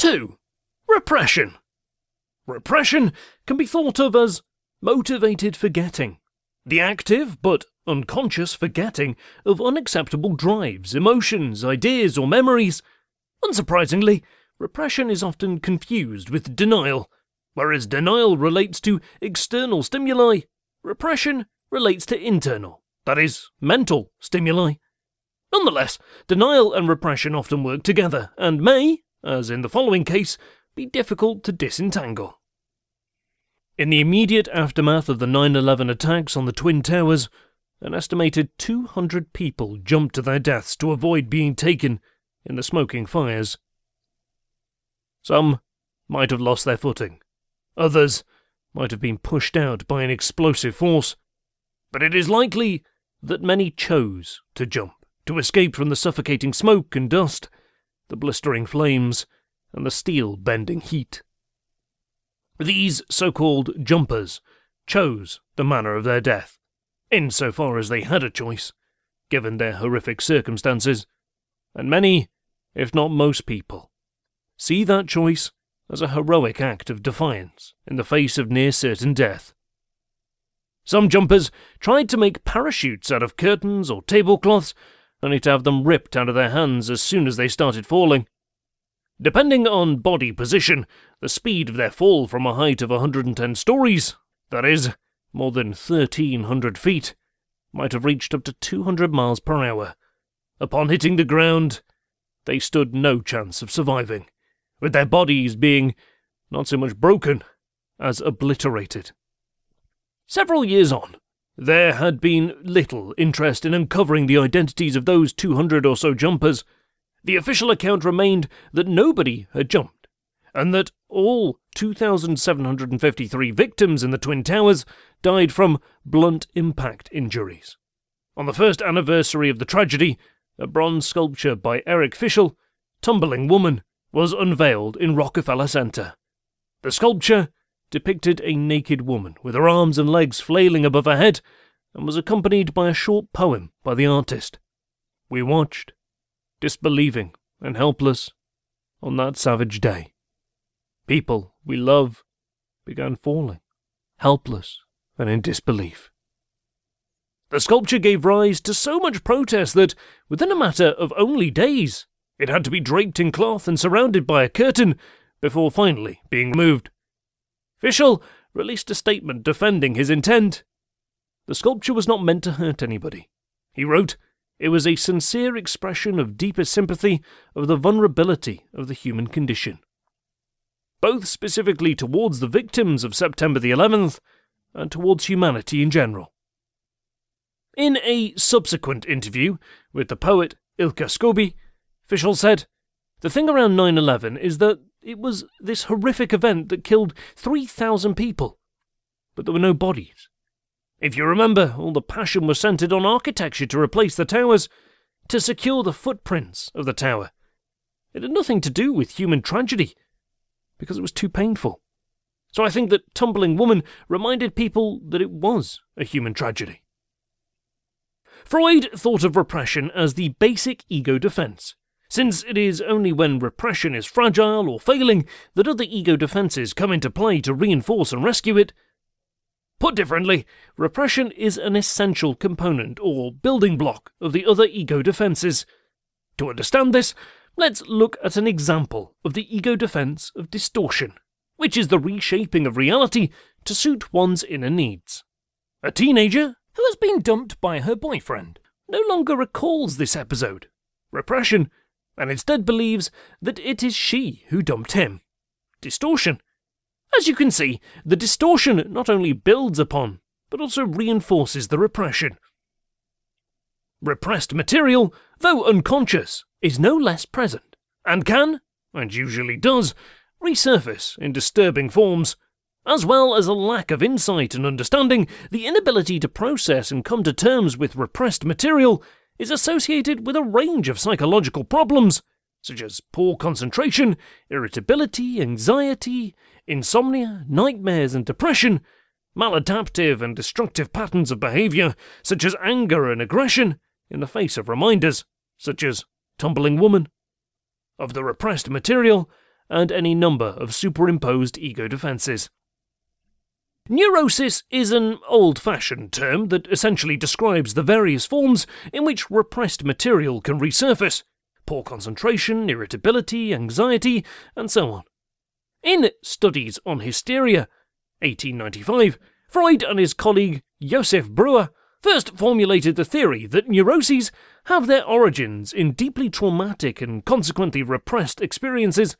2. Repression. Repression can be thought of as motivated forgetting, the active but unconscious forgetting of unacceptable drives, emotions, ideas, or memories. Unsurprisingly, repression is often confused with denial. Whereas denial relates to external stimuli, repression relates to internal, that is, mental stimuli. Nonetheless, denial and repression often work together and may, as in the following case, be difficult to disentangle. In the immediate aftermath of the 9 11 attacks on the Twin Towers, an estimated 200 people jumped to their deaths to avoid being taken in the smoking fires. Some might have lost their footing, others might have been pushed out by an explosive force, but it is likely that many chose to jump to escape from the suffocating smoke and dust, the blistering flames, and the steel bending heat. These so called jumpers chose the manner of their death, in so far as they had a choice, given their horrific circumstances, and many, if not most people, see that choice as a heroic act of defiance in the face of near certain death. Some jumpers tried to make parachutes out of curtains or tablecloths, only to have them ripped out of their hands as soon as they started falling. Depending on body position, the speed of their fall from a height of 110 stories, that is, more than 1,300 feet, might have reached up to 200 miles per hour. Upon hitting the ground, they stood no chance of surviving, with their bodies being not so much broken as obliterated. Several years on, there had been little interest in uncovering the identities of those 200 or so jumpers. The official account remained that nobody had jumped, and that all 2,753 victims in the Twin Towers died from blunt impact injuries. On the first anniversary of the tragedy, a bronze sculpture by Eric Fischl, Tumbling Woman, was unveiled in Rockefeller Center. The sculpture depicted a naked woman with her arms and legs flailing above her head and was accompanied by a short poem by the artist. We watched, disbelieving and helpless, on that savage day. People we love began falling, helpless and in disbelief. The sculpture gave rise to so much protest that, within a matter of only days, it had to be draped in cloth and surrounded by a curtain before finally being removed. Fischl released a statement defending his intent. The sculpture was not meant to hurt anybody. He wrote, It was a sincere expression of deepest sympathy of the vulnerability of the human condition. Both specifically towards the victims of September the 11th and towards humanity in general. In a subsequent interview with the poet Ilka Scobie, Fischl said, The thing around 9 11 is that it was this horrific event that killed 3,000 people, but there were no bodies. If you remember, all the passion was centered on architecture to replace the towers, to secure the footprints of the tower. It had nothing to do with human tragedy, because it was too painful. So I think that Tumbling Woman reminded people that it was a human tragedy. Freud thought of repression as the basic ego defense, since it is only when repression is fragile or failing that other ego defenses come into play to reinforce and rescue it. Put differently, repression is an essential component or building block of the other ego defenses. To understand this, let's look at an example of the ego defense of distortion, which is the reshaping of reality to suit one's inner needs. A teenager who has been dumped by her boyfriend no longer recalls this episode. Repression and instead believes that it is she who dumped him. Distortion. As you can see, the distortion not only builds upon, but also reinforces the repression. Repressed material, though unconscious, is no less present, and can, and usually does, resurface in disturbing forms. As well as a lack of insight and understanding, the inability to process and come to terms with repressed material is associated with a range of psychological problems, such as poor concentration, irritability, anxiety, insomnia, nightmares, and depression, maladaptive and destructive patterns of behavior, such as anger and aggression, in the face of reminders, such as tumbling woman, of the repressed material, and any number of superimposed ego defenses. Neurosis is an old fashioned term that essentially describes the various forms in which repressed material can resurface poor concentration, irritability, anxiety, and so on. In Studies on Hysteria, 1895, Freud and his colleague Josef Breuer first formulated the theory that neuroses have their origins in deeply traumatic and consequently repressed experiences.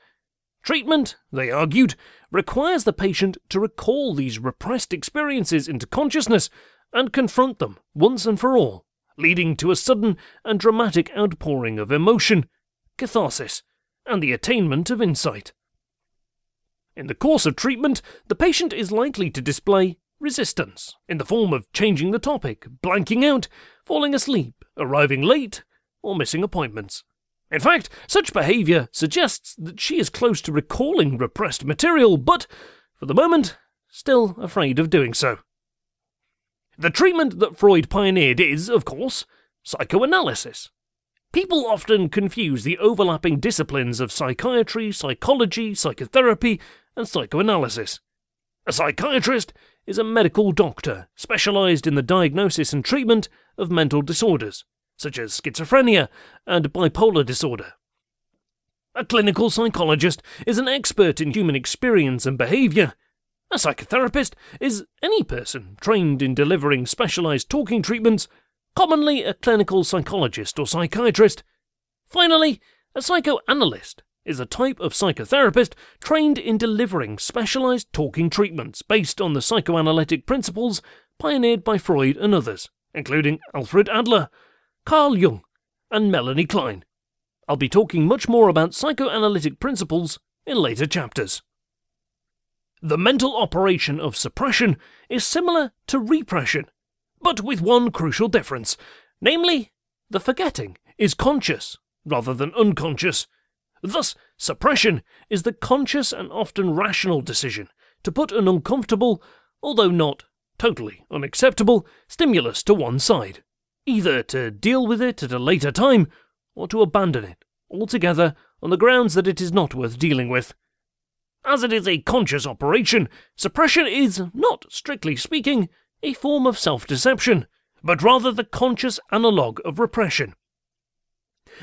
Treatment, they argued, requires the patient to recall these repressed experiences into consciousness and confront them once and for all, leading to a sudden and dramatic outpouring of emotion, catharsis, and the attainment of insight. In the course of treatment, the patient is likely to display resistance in the form of changing the topic, blanking out, falling asleep, arriving late, or missing appointments. In fact, such behaviour suggests that she is close to recalling repressed material, but, for the moment, still afraid of doing so. The treatment that Freud pioneered is, of course, psychoanalysis. People often confuse the overlapping disciplines of psychiatry, psychology, psychotherapy, and psychoanalysis. A psychiatrist is a medical doctor specialized in the diagnosis and treatment of mental disorders, such as schizophrenia and bipolar disorder. A clinical psychologist is an expert in human experience and behavior. A psychotherapist is any person trained in delivering specialized talking treatments, commonly a clinical psychologist or psychiatrist. Finally, a psychoanalyst is a type of psychotherapist trained in delivering specialized talking treatments based on the psychoanalytic principles pioneered by Freud and others, including Alfred Adler, Carl Jung, and Melanie Klein. I'll be talking much more about psychoanalytic principles in later chapters. The mental operation of suppression is similar to repression, but with one crucial difference namely, the forgetting is conscious rather than unconscious Thus, suppression is the conscious and often rational decision to put an uncomfortable, although not totally unacceptable, stimulus to one side, either to deal with it at a later time or to abandon it altogether on the grounds that it is not worth dealing with. As it is a conscious operation, suppression is, not strictly speaking, a form of self deception, but rather the conscious analogue of repression.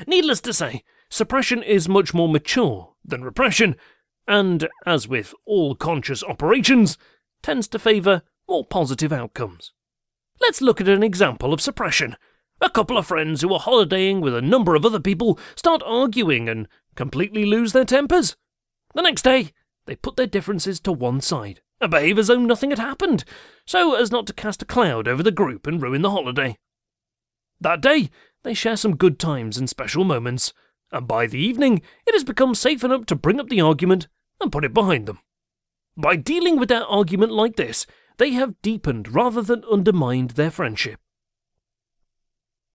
Needless to say, suppression is much more mature than repression, and, as with all conscious operations, tends to favour more positive outcomes. Let's look at an example of suppression. A couple of friends who are holidaying with a number of other people start arguing and completely lose their tempers. The next day, they put their differences to one side and behave as though nothing had happened, so as not to cast a cloud over the group and ruin the holiday. That day, they share some good times and special moments, and by the evening it has become safe enough to bring up the argument and put it behind them. By dealing with their argument like this, they have deepened rather than undermined their friendship.